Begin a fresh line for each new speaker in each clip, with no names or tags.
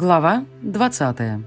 Глава 20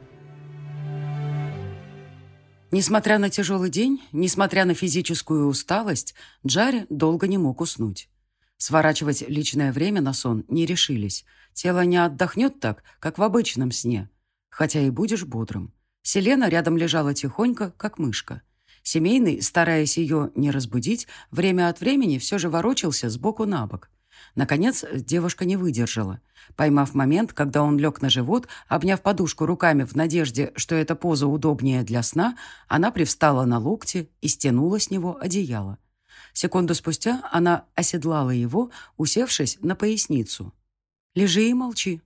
Несмотря на тяжелый день, несмотря на физическую усталость, Джари долго не мог уснуть. Сворачивать личное время на сон не решились. Тело не отдохнет так, как в обычном сне. Хотя и будешь бодрым. Селена рядом лежала тихонько, как мышка. Семейный, стараясь ее не разбудить, время от времени все же ворочался сбоку на бок. Наконец, девушка не выдержала. Поймав момент, когда он лег на живот, обняв подушку руками в надежде, что эта поза удобнее для сна, она привстала на локти и стянула с него одеяло. Секунду спустя она оседлала его, усевшись на поясницу. «Лежи и молчи».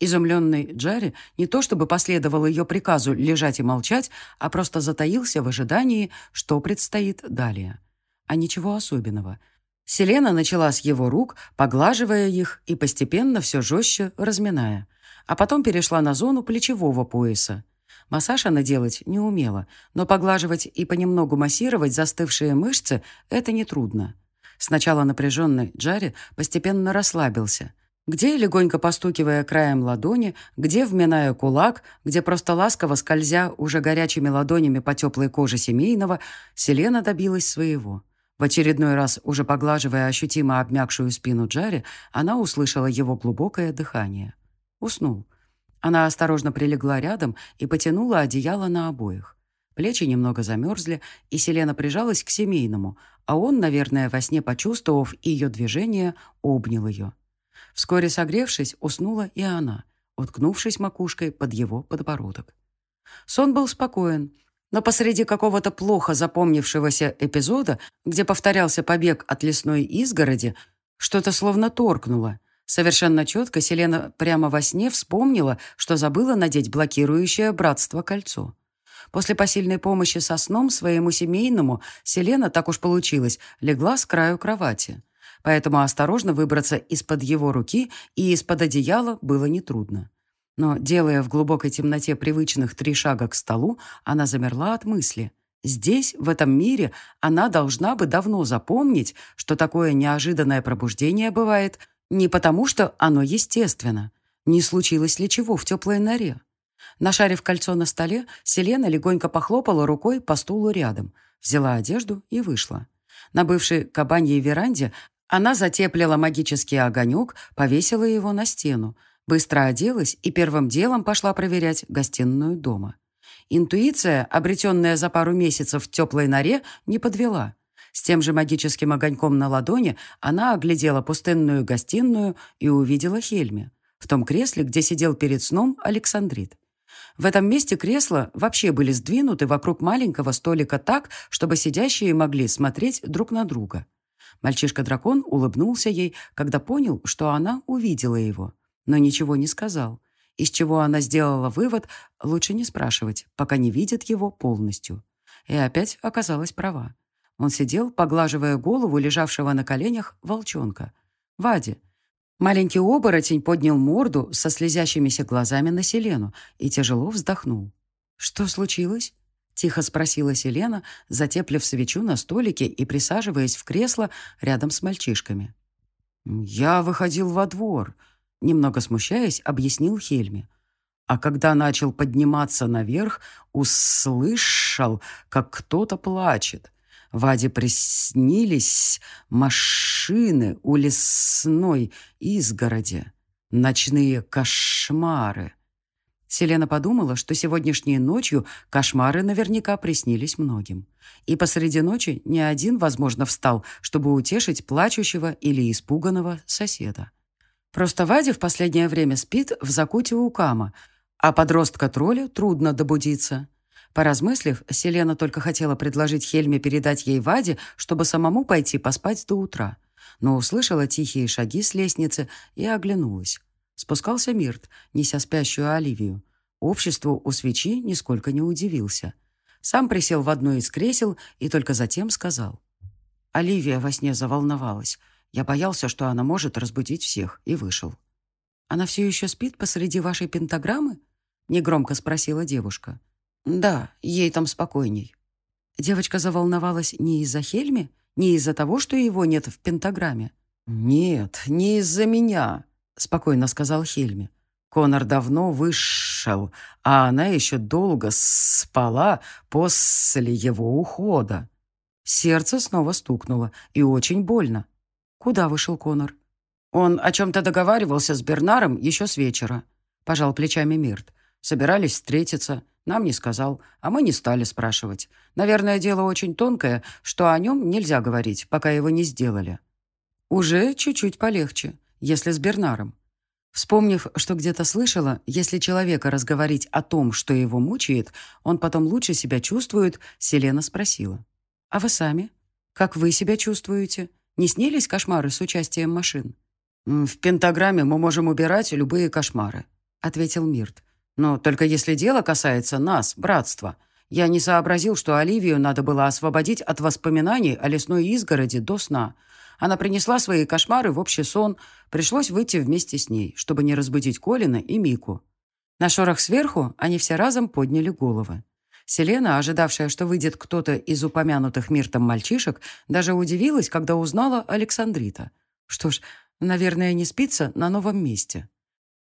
Изумленный Джарри не то чтобы последовал ее приказу лежать и молчать, а просто затаился в ожидании, что предстоит далее. А ничего особенного – Селена начала с его рук, поглаживая их и постепенно все жестче разминая. А потом перешла на зону плечевого пояса. Массаж она делать не умела, но поглаживать и понемногу массировать застывшие мышцы – это нетрудно. Сначала напряженный Джарри постепенно расслабился. Где, легонько постукивая краем ладони, где, вминая кулак, где просто ласково скользя уже горячими ладонями по теплой коже семейного, Селена добилась своего – в очередной раз, уже поглаживая ощутимо обмякшую спину Джарри, она услышала его глубокое дыхание. Уснул. Она осторожно прилегла рядом и потянула одеяло на обоих. Плечи немного замерзли, и Селена прижалась к семейному, а он, наверное, во сне почувствовав ее движение, обнял ее. Вскоре согревшись, уснула и она, уткнувшись макушкой под его подбородок. Сон был спокоен, но посреди какого-то плохо запомнившегося эпизода, где повторялся побег от лесной изгороди, что-то словно торкнуло. Совершенно четко Селена прямо во сне вспомнила, что забыла надеть блокирующее братство кольцо. После посильной помощи со сном своему семейному Селена, так уж получилось, легла с краю кровати. Поэтому осторожно выбраться из-под его руки и из-под одеяла было нетрудно. Но, делая в глубокой темноте привычных три шага к столу, она замерла от мысли. Здесь, в этом мире, она должна бы давно запомнить, что такое неожиданное пробуждение бывает не потому, что оно естественно. Не случилось ли чего в теплой норе? Нашарив кольцо на столе, Селена легонько похлопала рукой по стулу рядом, взяла одежду и вышла. На бывшей кабаньей веранде она затеплила магический огонек, повесила его на стену, Быстро оделась и первым делом пошла проверять гостиную дома. Интуиция, обретенная за пару месяцев в теплой норе, не подвела. С тем же магическим огоньком на ладони она оглядела пустынную гостиную и увидела Хельме. В том кресле, где сидел перед сном Александрит. В этом месте кресла вообще были сдвинуты вокруг маленького столика так, чтобы сидящие могли смотреть друг на друга. Мальчишка-дракон улыбнулся ей, когда понял, что она увидела его но ничего не сказал. Из чего она сделала вывод, лучше не спрашивать, пока не видит его полностью. И опять оказалась права. Он сидел, поглаживая голову лежавшего на коленях волчонка. Вади. Маленький оборотень поднял морду со слезящимися глазами на Селену и тяжело вздохнул. «Что случилось?» — тихо спросила Селена, затеплив свечу на столике и присаживаясь в кресло рядом с мальчишками. «Я выходил во двор», Немного смущаясь, объяснил Хельме. А когда начал подниматься наверх, услышал, как кто-то плачет. Ваде приснились машины у лесной изгороди. Ночные кошмары. Селена подумала, что сегодняшней ночью кошмары наверняка приснились многим. И посреди ночи ни один, возможно, встал, чтобы утешить плачущего или испуганного соседа. Просто Ваде в последнее время спит в закуте у Кама, а подростка-троллю трудно добудиться. Поразмыслив, Селена только хотела предложить Хельме передать ей Ваде, чтобы самому пойти поспать до утра. Но услышала тихие шаги с лестницы и оглянулась. Спускался Мирт, неся спящую Оливию. Обществу у свечи нисколько не удивился. Сам присел в одно из кресел и только затем сказал. Оливия во сне заволновалась. Я боялся, что она может разбудить всех, и вышел. «Она все еще спит посреди вашей пентаграммы?» — негромко спросила девушка. «Да, ей там спокойней». Девочка заволновалась не из-за Хельми, не из-за того, что его нет в пентаграмме. «Нет, не из-за меня», — спокойно сказал Хельми. Конор давно вышел, а она еще долго спала после его ухода. Сердце снова стукнуло, и очень больно. Куда вышел Конор? Он о чем-то договаривался с Бернаром еще с вечера. Пожал плечами Мирт. Собирались встретиться. Нам не сказал, а мы не стали спрашивать. Наверное, дело очень тонкое, что о нем нельзя говорить, пока его не сделали. Уже чуть-чуть полегче, если с Бернаром. Вспомнив, что где-то слышала, если человека разговорить о том, что его мучает, он потом лучше себя чувствует, Селена спросила. «А вы сами? Как вы себя чувствуете? Не снились кошмары с участием машин?» «В пентаграмме мы можем убирать любые кошмары», — ответил Мирт. «Но только если дело касается нас, братства. Я не сообразил, что Оливию надо было освободить от воспоминаний о лесной изгороди до сна. Она принесла свои кошмары в общий сон. Пришлось выйти вместе с ней, чтобы не разбудить Колина и Мику. На шорох сверху они все разом подняли головы. Селена, ожидавшая, что выйдет кто-то из упомянутых Миртом мальчишек, даже удивилась, когда узнала Александрита. Что ж, Наверное, не спится на новом месте.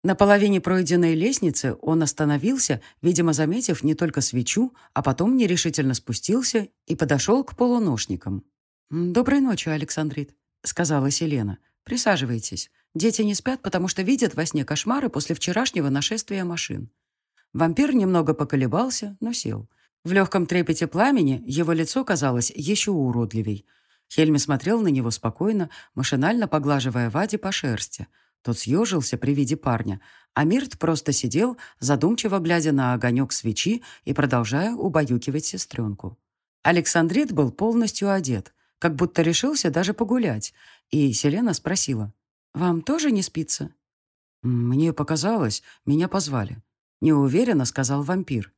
На половине пройденной лестницы он остановился, видимо, заметив не только свечу, а потом нерешительно спустился и подошел к полуношникам. «Доброй ночи, Александрит», — сказала Селена. «Присаживайтесь. Дети не спят, потому что видят во сне кошмары после вчерашнего нашествия машин». Вампир немного поколебался, но сел. В легком трепете пламени его лицо казалось еще уродливей — Хельми смотрел на него спокойно, машинально поглаживая Вади по шерсти. Тот съежился при виде парня, а Мирт просто сидел, задумчиво глядя на огонек свечи и продолжая убаюкивать сестренку. Александрит был полностью одет, как будто решился даже погулять, и Селена спросила, «Вам тоже не спится?» «Мне показалось, меня позвали», — неуверенно сказал вампир.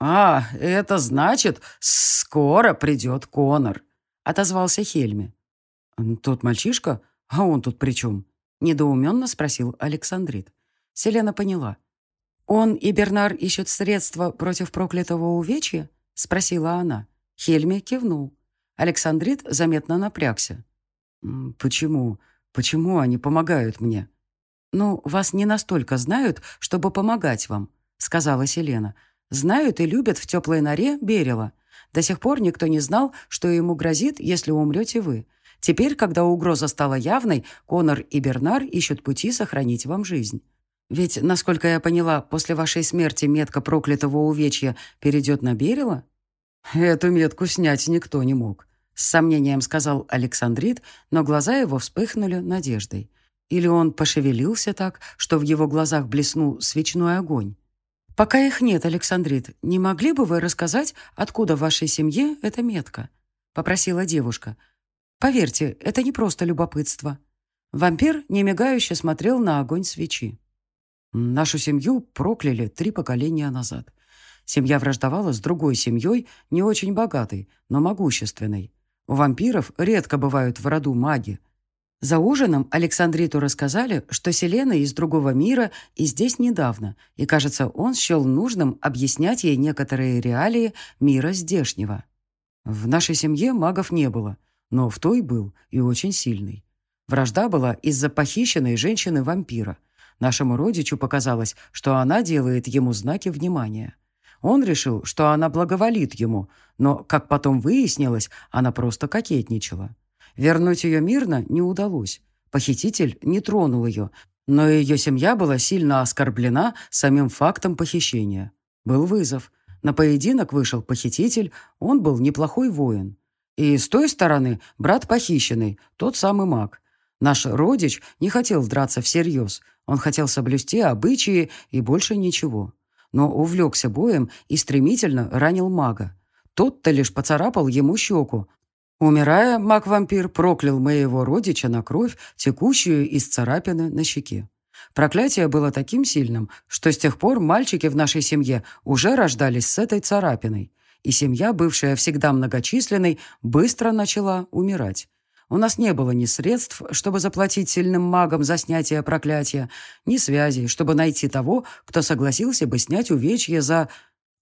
«А, это значит, скоро придет Конор», — отозвался Хельми. «Тот мальчишка? А он тут при чем?» — недоуменно спросил Александрит. Селена поняла. «Он и Бернар ищут средства против проклятого увечья?» — спросила она. Хельми кивнул. Александрит заметно напрягся. «Почему? Почему они помогают мне?» «Ну, вас не настолько знают, чтобы помогать вам», — сказала Селена. «Знают и любят в теплой норе Берила. До сих пор никто не знал, что ему грозит, если умрете вы. Теперь, когда угроза стала явной, Конор и Бернар ищут пути сохранить вам жизнь. Ведь, насколько я поняла, после вашей смерти метка проклятого увечья перейдет на Берила? Эту метку снять никто не мог. С сомнением сказал Александрит, но глаза его вспыхнули надеждой. Или он пошевелился так, что в его глазах блеснул свечной огонь. «Пока их нет, Александрит, не могли бы вы рассказать, откуда в вашей семье эта метка?» — попросила девушка. «Поверьте, это не просто любопытство». Вампир немигающе смотрел на огонь свечи. «Нашу семью прокляли три поколения назад. Семья враждовала с другой семьей, не очень богатой, но могущественной. У вампиров редко бывают в роду маги. За ужином Александриту рассказали, что Селена из другого мира и здесь недавно, и, кажется, он счел нужным объяснять ей некоторые реалии мира здешнего. В нашей семье магов не было, но в той был и очень сильный. Вражда была из-за похищенной женщины-вампира. Нашему родичу показалось, что она делает ему знаки внимания. Он решил, что она благоволит ему, но, как потом выяснилось, она просто кокетничала. Вернуть ее мирно не удалось. Похититель не тронул ее, но ее семья была сильно оскорблена самим фактом похищения. Был вызов. На поединок вышел похититель, он был неплохой воин. И с той стороны брат похищенный, тот самый маг. Наш родич не хотел драться всерьез. Он хотел соблюсти обычаи и больше ничего. Но увлекся боем и стремительно ранил мага. Тот-то лишь поцарапал ему щеку, Умирая, маг-вампир проклял моего родича на кровь, текущую из царапины на щеке. Проклятие было таким сильным, что с тех пор мальчики в нашей семье уже рождались с этой царапиной, и семья, бывшая всегда многочисленной, быстро начала умирать. У нас не было ни средств, чтобы заплатить сильным магам за снятие проклятия, ни связей, чтобы найти того, кто согласился бы снять увечье за...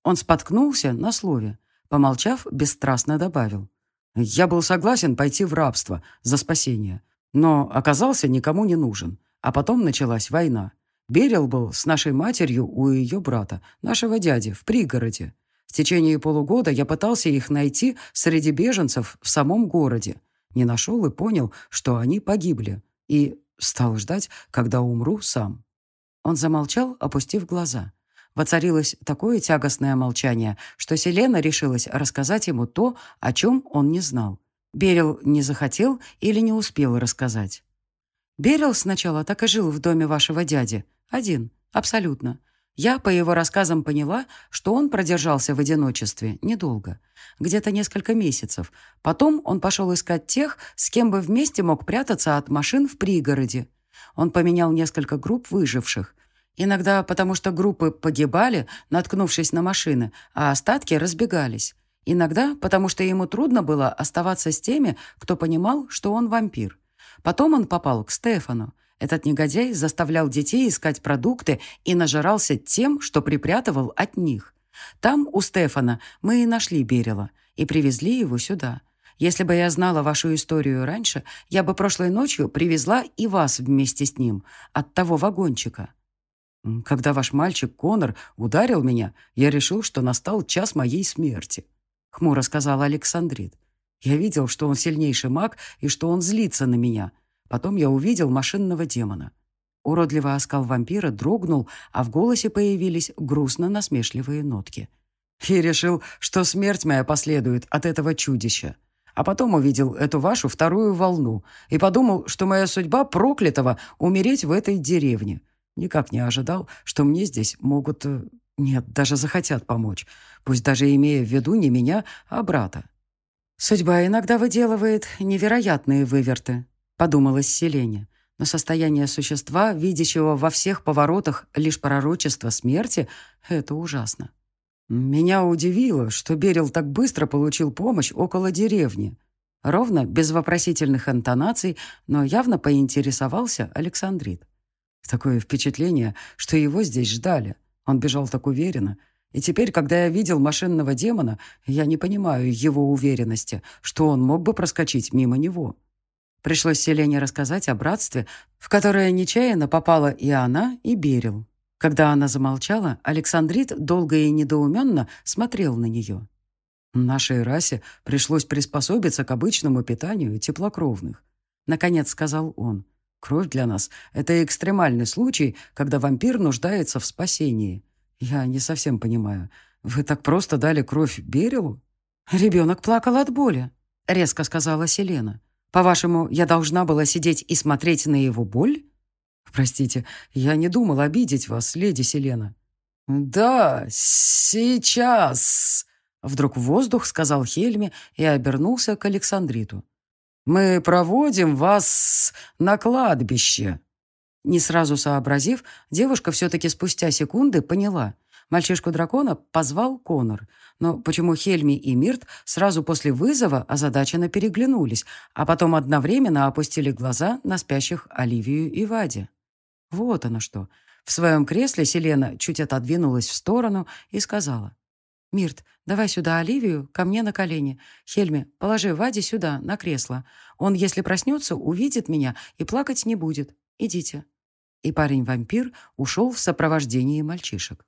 Он споткнулся на слове. Помолчав, бесстрастно добавил. Я был согласен пойти в рабство за спасение, но оказался никому не нужен. А потом началась война. Берил был с нашей матерью у ее брата, нашего дяди, в пригороде. В течение полугода я пытался их найти среди беженцев в самом городе. Не нашел и понял, что они погибли. И стал ждать, когда умру сам. Он замолчал, опустив глаза. Воцарилось такое тягостное молчание, что Селена решилась рассказать ему то, о чем он не знал. Берил не захотел или не успел рассказать. Берил сначала так и жил в доме вашего дяди. Один. Абсолютно. Я, по его рассказам, поняла, что он продержался в одиночестве недолго. Где-то несколько месяцев. Потом он пошел искать тех, с кем бы вместе мог прятаться от машин в пригороде. Он поменял несколько групп выживших. Иногда потому, что группы погибали, наткнувшись на машины, а остатки разбегались. Иногда потому, что ему трудно было оставаться с теми, кто понимал, что он вампир. Потом он попал к Стефану. Этот негодяй заставлял детей искать продукты и нажирался тем, что припрятывал от них. Там, у Стефана, мы и нашли Берила, и привезли его сюда. Если бы я знала вашу историю раньше, я бы прошлой ночью привезла и вас вместе с ним, от того вагончика. Когда ваш мальчик Конор ударил меня, я решил, что настал час моей смерти», — хмуро сказал Александрит. «Я видел, что он сильнейший маг и что он злится на меня. Потом я увидел машинного демона. Уродливый оскал вампира дрогнул, а в голосе появились грустно-насмешливые нотки. И решил, что смерть моя последует от этого чудища. А потом увидел эту вашу вторую волну и подумал, что моя судьба проклятого умереть в этой деревне. Никак не ожидал, что мне здесь могут... Э, нет, даже захотят помочь. Пусть даже имея в виду не меня, а брата. Судьба иногда выделывает невероятные выверты подумалось Селене. Но состояние существа, видящего во всех поворотах лишь пророчество смерти, это ужасно. Меня удивило, что Берил так быстро получил помощь около деревни. Ровно, без вопросительных интонаций, но явно поинтересовался Александрит. Такое впечатление, что его здесь ждали. Он бежал так уверенно. И теперь, когда я видел машинного демона, я не понимаю его уверенности, что он мог бы проскочить мимо него. Пришлось Селене рассказать о братстве, в которое нечаянно попала и она, и Берил. Когда она замолчала, Александрит долго и недоуменно смотрел на нее. «Нашей расе пришлось приспособиться к обычному питанию теплокровных», — наконец сказал он. «Кровь для нас — это экстремальный случай, когда вампир нуждается в спасении. Я не совсем понимаю. Вы так просто дали кровь Берилу?» «Ребенок плакал от боли», — резко сказала Селена. По-вашему, я должна была сидеть и смотреть на его боль? Простите, я не думал обидеть вас, леди Селена. Да, сейчас. Вдруг воздух сказал Хельме и обернулся к Александриту. «Мы проводим вас на кладбище». Не сразу сообразив, девушка все-таки спустя секунды поняла. Мальчишку-дракона позвал Конор, но почему Хельми и Мирт сразу после вызова озадаченно переглянулись, а потом одновременно опустили глаза на спящих Оливию и Ваде? Вот оно что. В своем кресле Селена чуть отодвинулась в сторону и сказала. «Мирт, давай сюда Оливию, ко мне на колени. Хельми, положи Ваде сюда, на кресло. Он, если проснется, увидит меня и плакать не будет. Идите». И парень-вампир ушел в сопровождении мальчишек.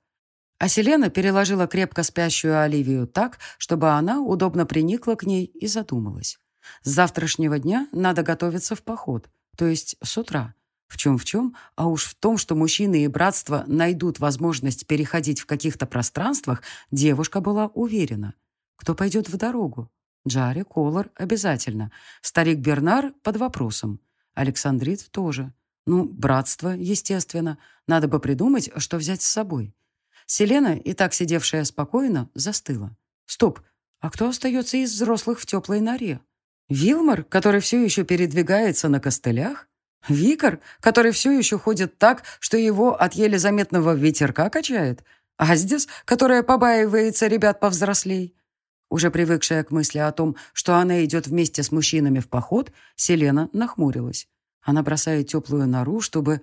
А Селена переложила крепко спящую Оливию так, чтобы она удобно приникла к ней и задумалась. С завтрашнего дня надо готовиться в поход, то есть с утра. В чем в чем, а уж в том, что мужчины и братство найдут возможность переходить в каких-то пространствах, девушка была уверена. Кто пойдет в дорогу? Джаре, Колор обязательно. Старик Бернар под вопросом. Александрит тоже. Ну, братство, естественно. Надо бы придумать, что взять с собой. Селена, и так сидевшая спокойно, застыла. «Стоп! А кто остается из взрослых в теплой норе? Вилмар, который все еще передвигается на костылях? Викар, который все еще ходит так, что его от еле заметного ветерка качает? Аздис, которая побаивается ребят повзрослей?» Уже привыкшая к мысли о том, что она идет вместе с мужчинами в поход, Селена нахмурилась. Она бросает теплую нору, чтобы...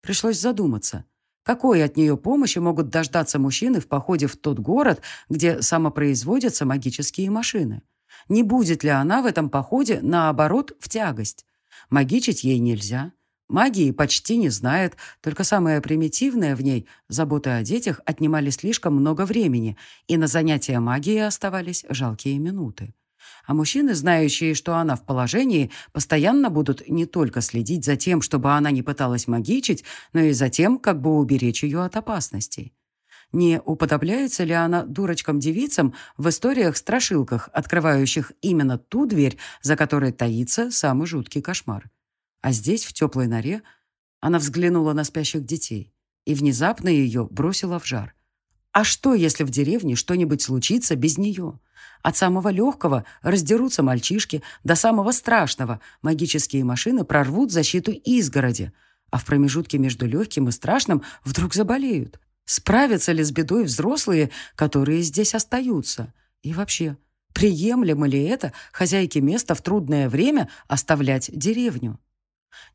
Пришлось задуматься — какой от нее помощи могут дождаться мужчины в походе в тот город, где самопроизводятся магические машины? Не будет ли она в этом походе, наоборот, в тягость? Магичить ей нельзя. Магии почти не знает, только самое примитивное в ней, заботы о детях, отнимали слишком много времени, и на занятия магией оставались жалкие минуты. А мужчины, знающие, что она в положении, постоянно будут не только следить за тем, чтобы она не пыталась магичить, но и за тем, как бы уберечь ее от опасностей. Не уподобляется ли она дурочкам-девицам в историях-страшилках, открывающих именно ту дверь, за которой таится самый жуткий кошмар? А здесь, в теплой норе, она взглянула на спящих детей и внезапно ее бросила в жар. А что, если в деревне что-нибудь случится без нее? От самого легкого раздерутся мальчишки, до самого страшного магические машины прорвут защиту изгороди, а в промежутке между легким и страшным вдруг заболеют. Справятся ли с бедой взрослые, которые здесь остаются? И вообще, приемлемо ли это хозяйке места в трудное время оставлять деревню?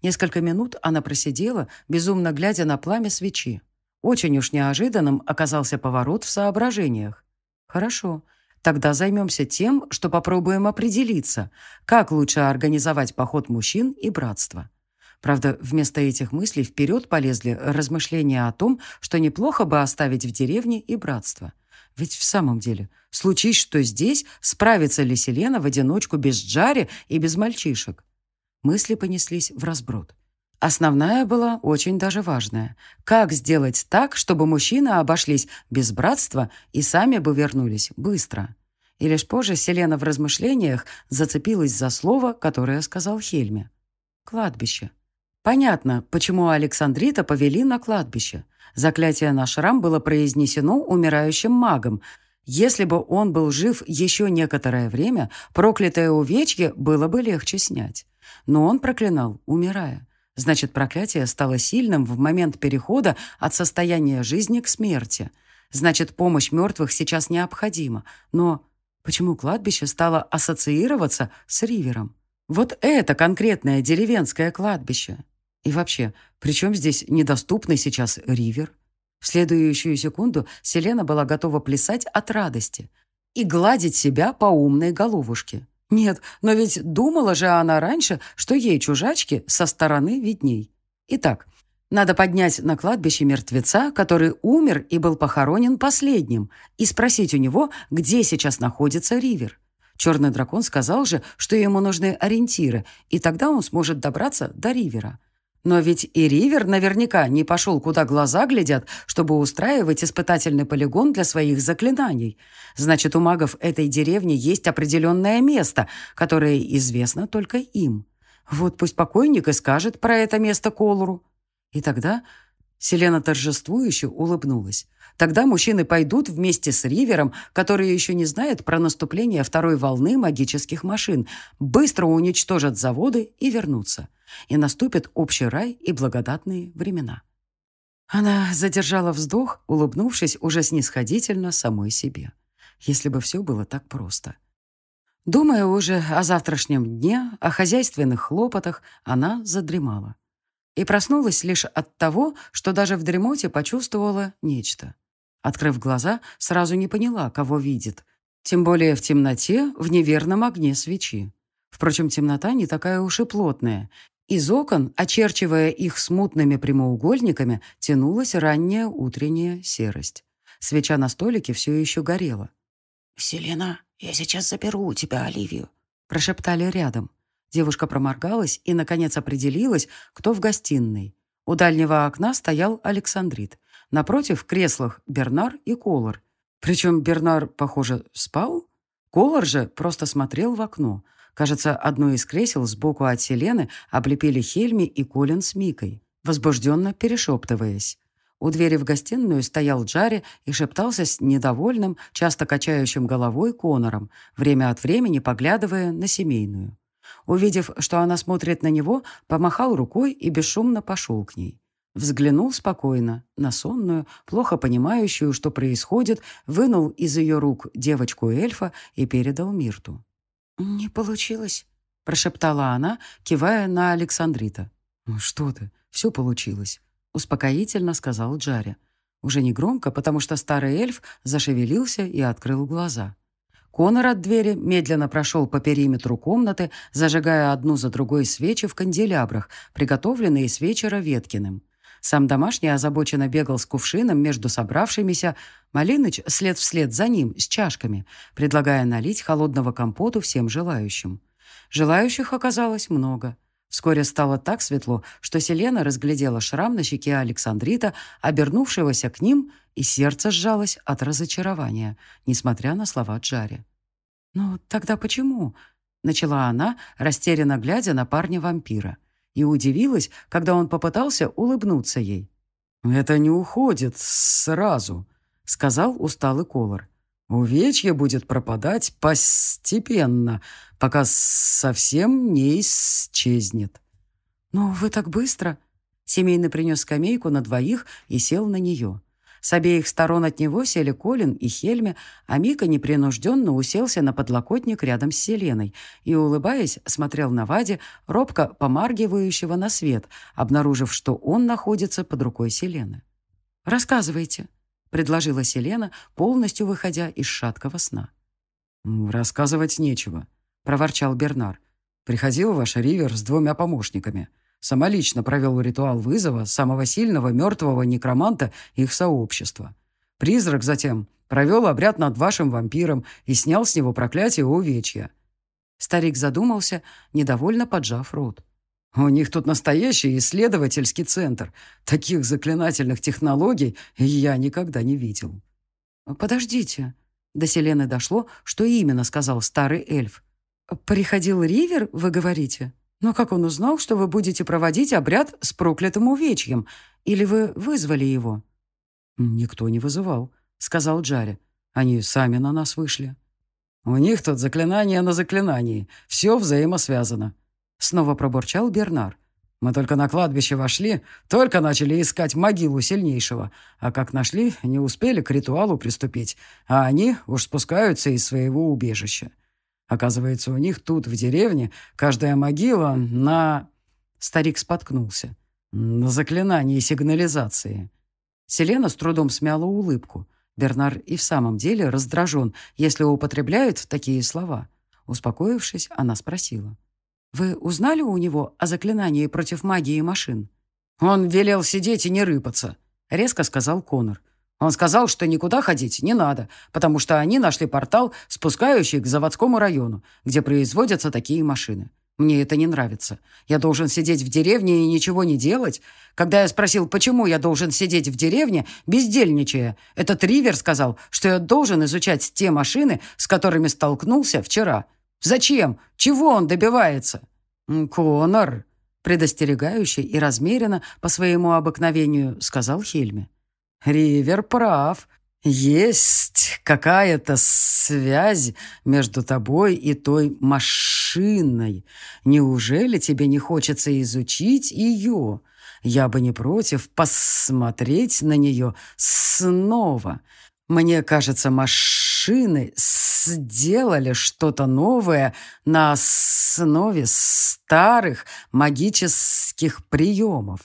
Несколько минут она просидела, безумно глядя на пламя свечи. Очень уж неожиданным оказался поворот в соображениях. Хорошо, Тогда займемся тем, что попробуем определиться, как лучше организовать поход мужчин и братство. Правда, вместо этих мыслей вперед полезли размышления о том, что неплохо бы оставить в деревне и братство. Ведь в самом деле, случись, что здесь, справится ли Селена в одиночку без Джари и без мальчишек? Мысли понеслись в разброд. Основная была очень даже важная. Как сделать так, чтобы мужчины обошлись без братства и сами бы вернулись быстро? И лишь позже Селена в размышлениях зацепилась за слово, которое сказал Хельме. «Кладбище». Понятно, почему Александрита повели на кладбище. Заклятие на шрам было произнесено умирающим магом. Если бы он был жив еще некоторое время, проклятое увечье было бы легче снять. Но он проклинал, умирая. Значит, проклятие стало сильным в момент перехода от состояния жизни к смерти. Значит, помощь мертвых сейчас необходима. Но почему кладбище стало ассоциироваться с Ривером? Вот это конкретное деревенское кладбище. И вообще, при чем здесь недоступный сейчас Ривер? В следующую секунду Селена была готова плясать от радости и гладить себя по умной головушке. Нет, но ведь думала же она раньше, что ей чужачки со стороны видней. Итак, надо поднять на кладбище мертвеца, который умер и был похоронен последним, и спросить у него, где сейчас находится Ривер. Черный дракон сказал же, что ему нужны ориентиры, и тогда он сможет добраться до Ривера. Но ведь и Ривер наверняка не пошел, куда глаза глядят, чтобы устраивать испытательный полигон для своих заклинаний. Значит, у магов этой деревни есть определенное место, которое известно только им. Вот пусть покойник и скажет про это место Колору. И тогда Селена торжествующе улыбнулась. Тогда мужчины пойдут вместе с Ривером, который еще не знает про наступление второй волны магических машин, быстро уничтожат заводы и вернутся. И наступит общий рай и благодатные времена. Она задержала вздох, улыбнувшись уже снисходительно самой себе. Если бы все было так просто. Думая уже о завтрашнем дне, о хозяйственных хлопотах, она задремала. И проснулась лишь от того, что даже в дремоте почувствовала нечто. Открыв глаза, сразу не поняла, кого видит. Тем более в темноте, в неверном огне свечи. Впрочем, темнота не такая уж и плотная. Из окон, очерчивая их смутными прямоугольниками, тянулась ранняя утренняя серость. Свеча на столике все еще горела.
«Селена, я сейчас заберу у тебя Оливию», —
прошептали рядом. Девушка проморгалась и, наконец, определилась, кто в гостиной. У дальнего окна стоял Александрит. Напротив, в креслах Бернар и Колор. Причем Бернар, похоже, спал? Колор же просто смотрел в окно. Кажется, одно из кресел сбоку от Селены облепили Хельми и Колин с Микой, возбужденно перешептываясь. У двери в гостиную стоял Джарри и шептался с недовольным, часто качающим головой Конором, время от времени поглядывая на семейную. Увидев, что она смотрит на него, помахал рукой и бесшумно пошел к ней. Взглянул спокойно на сонную, плохо понимающую, что происходит, вынул из ее рук девочку-эльфа и передал Мирту.
«Не получилось», —
прошептала она, кивая на Александрита. «Ну «Что ты, все получилось», — успокоительно сказал Джарри. Уже не громко, потому что старый эльф зашевелился и открыл глаза. Конор от двери медленно прошел по периметру комнаты, зажигая одну за другой свечи в канделябрах, приготовленные с вечера Веткиным. Сам домашний озабоченно бегал с кувшином между собравшимися, Малиныч след вслед за ним, с чашками, предлагая налить холодного компоту всем желающим. Желающих оказалось много. Вскоре стало так светло, что Селена разглядела шрам на щеке Александрита, обернувшегося к ним, и сердце сжалось от разочарования, несмотря на слова Джари. «Ну, тогда почему?» — начала она, растерянно глядя на парня-вампира, и удивилась, когда он попытался улыбнуться ей.
«Это не уходит сразу», — сказал усталый Колор. «Увечье будет пропадать постепенно, пока совсем не исчезнет.
«Но вы так быстро!» Семейный принес скамейку на двоих и сел на нее. С обеих сторон от него сели Колин и Хельме, а Мика непринужденно уселся на подлокотник рядом с Селеной и, улыбаясь, смотрел на Ваде, робко помаргивающего на свет, обнаружив, что он находится под рукой Селены. «Рассказывайте», — предложила Селена, полностью выходя из шаткого сна.
«Рассказывать нечего», — проворчал Бернар. «Приходил ваш Ривер с двумя помощниками. Самолично провел ритуал вызова самого сильного мертвого некроманта их сообщества. Призрак затем провел обряд над вашим вампиром и снял с него проклятие увечья».
Старик задумался, недовольно поджав рот.
«У них тут настоящий исследовательский центр. Таких заклинательных технологий я никогда не видел».
«Подождите». До Селены дошло, что именно сказал старый эльф. «Приходил Ривер, вы говорите? Но как он узнал, что вы будете проводить обряд с проклятым увечьем? Или вы вызвали его?»
«Никто не вызывал», — сказал Джари. «Они сами на нас вышли». «У них тут заклинание на заклинании. Все взаимосвязано», — снова пробурчал Бернар. «Мы только на кладбище вошли, только начали искать могилу сильнейшего, а как нашли, не успели к ритуалу приступить, а они уж спускаются из своего убежища. Оказывается, у них тут, в деревне, каждая могила на...» Старик споткнулся. «На заклинании сигнализации».
Селена с трудом смяла улыбку. Бернар и в самом деле раздражен, если употребляют такие слова. Успокоившись, она спросила. «Вы узнали у него о заклинании против магии машин?»
«Он велел сидеть и не рыпаться», — резко сказал Конор. Он сказал, что никуда ходить не надо, потому что они нашли портал, спускающий к заводскому району, где производятся такие машины. Мне это не нравится. Я должен сидеть в деревне и ничего не делать. Когда я спросил, почему я должен сидеть в деревне, бездельничая, этот Ривер сказал, что я должен изучать те машины, с которыми столкнулся вчера. Зачем? Чего он добивается?
Конор, предостерегающий и размеренно по своему обыкновению, сказал Хельме.
Ривер прав. Есть какая-то связь между тобой и той машиной. Неужели тебе не хочется изучить ее? Я бы не против посмотреть на нее снова. Мне кажется, машины сделали что-то новое на основе старых магических приемов.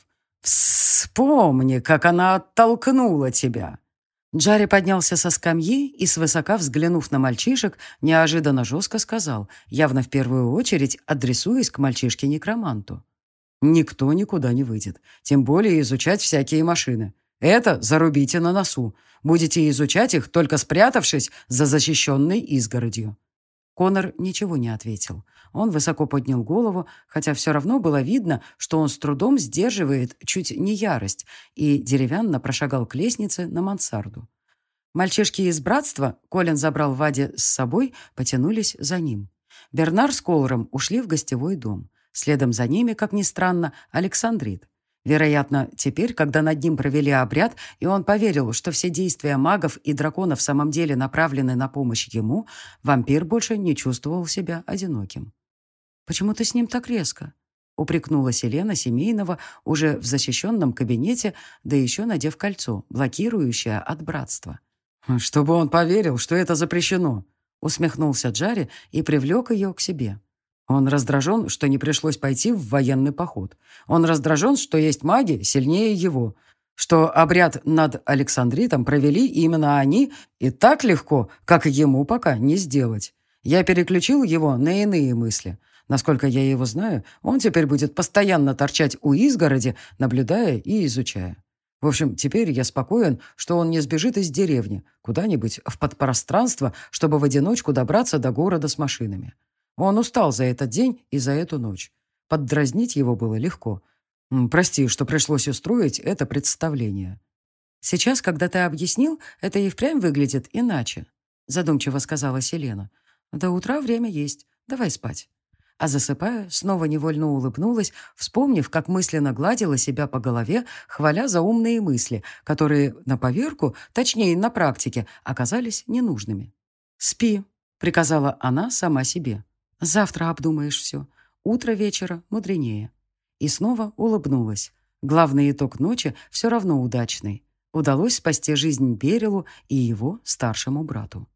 «Вспомни, как она оттолкнула тебя!»
Джарри поднялся со скамьи и, свысока взглянув на мальчишек, неожиданно жестко сказал, явно в первую очередь адресуясь к мальчишке-некроманту.
«Никто никуда не выйдет, тем более изучать всякие машины. Это зарубите на носу. Будете изучать их, только спрятавшись за защищенной изгородью».
Конор ничего не ответил. Он высоко поднял голову, хотя все равно было видно, что он с трудом сдерживает чуть не ярость, и деревянно прошагал к лестнице на мансарду. Мальчишки из братства, Колин забрал Ваде с собой, потянулись за ним. Бернар с Колором ушли в гостевой дом. Следом за ними, как ни странно, Александрит. Вероятно, теперь, когда над ним провели обряд, и он поверил, что все действия магов и драконов в самом деле направлены на помощь ему, вампир больше не чувствовал себя одиноким. «Почему ты с ним так резко?» — упрекнула Селена Семейного уже в защищенном кабинете, да еще надев кольцо, блокирующее от братства.
«Чтобы он поверил, что это запрещено», — усмехнулся Джари и привлек ее к себе. Он раздражен, что не пришлось пойти в военный поход. Он раздражен, что есть маги сильнее его. что обряд над Александритом провели именно они и так легко, как ему пока не сделать. Я переключил его на иные мысли. Насколько я его знаю, он теперь будет постоянно торчать у изгороди, наблюдая и изучая. В общем, теперь я спокоен, что он не сбежит из деревни, куда-нибудь в подпространство, чтобы в одиночку добраться до города с машинами. Он устал за этот день и за эту ночь. Поддразнить его было легко. Прости, что пришлось устроить это представление.
Сейчас, когда ты объяснил, это и впрямь выглядит иначе, задумчиво сказала Селена. До утра время есть. Давай спать. А засыпая, снова невольно улыбнулась, вспомнив, как мысленно гладила себя по голове, хваля за умные мысли, которые на поверку, точнее, на практике, оказались ненужными. «Спи», — приказала она сама себе. «Завтра обдумаешь все. Утро вечера мудренее». И снова улыбнулась. Главный итог ночи все равно удачный. Удалось спасти жизнь Берилу и его старшему брату.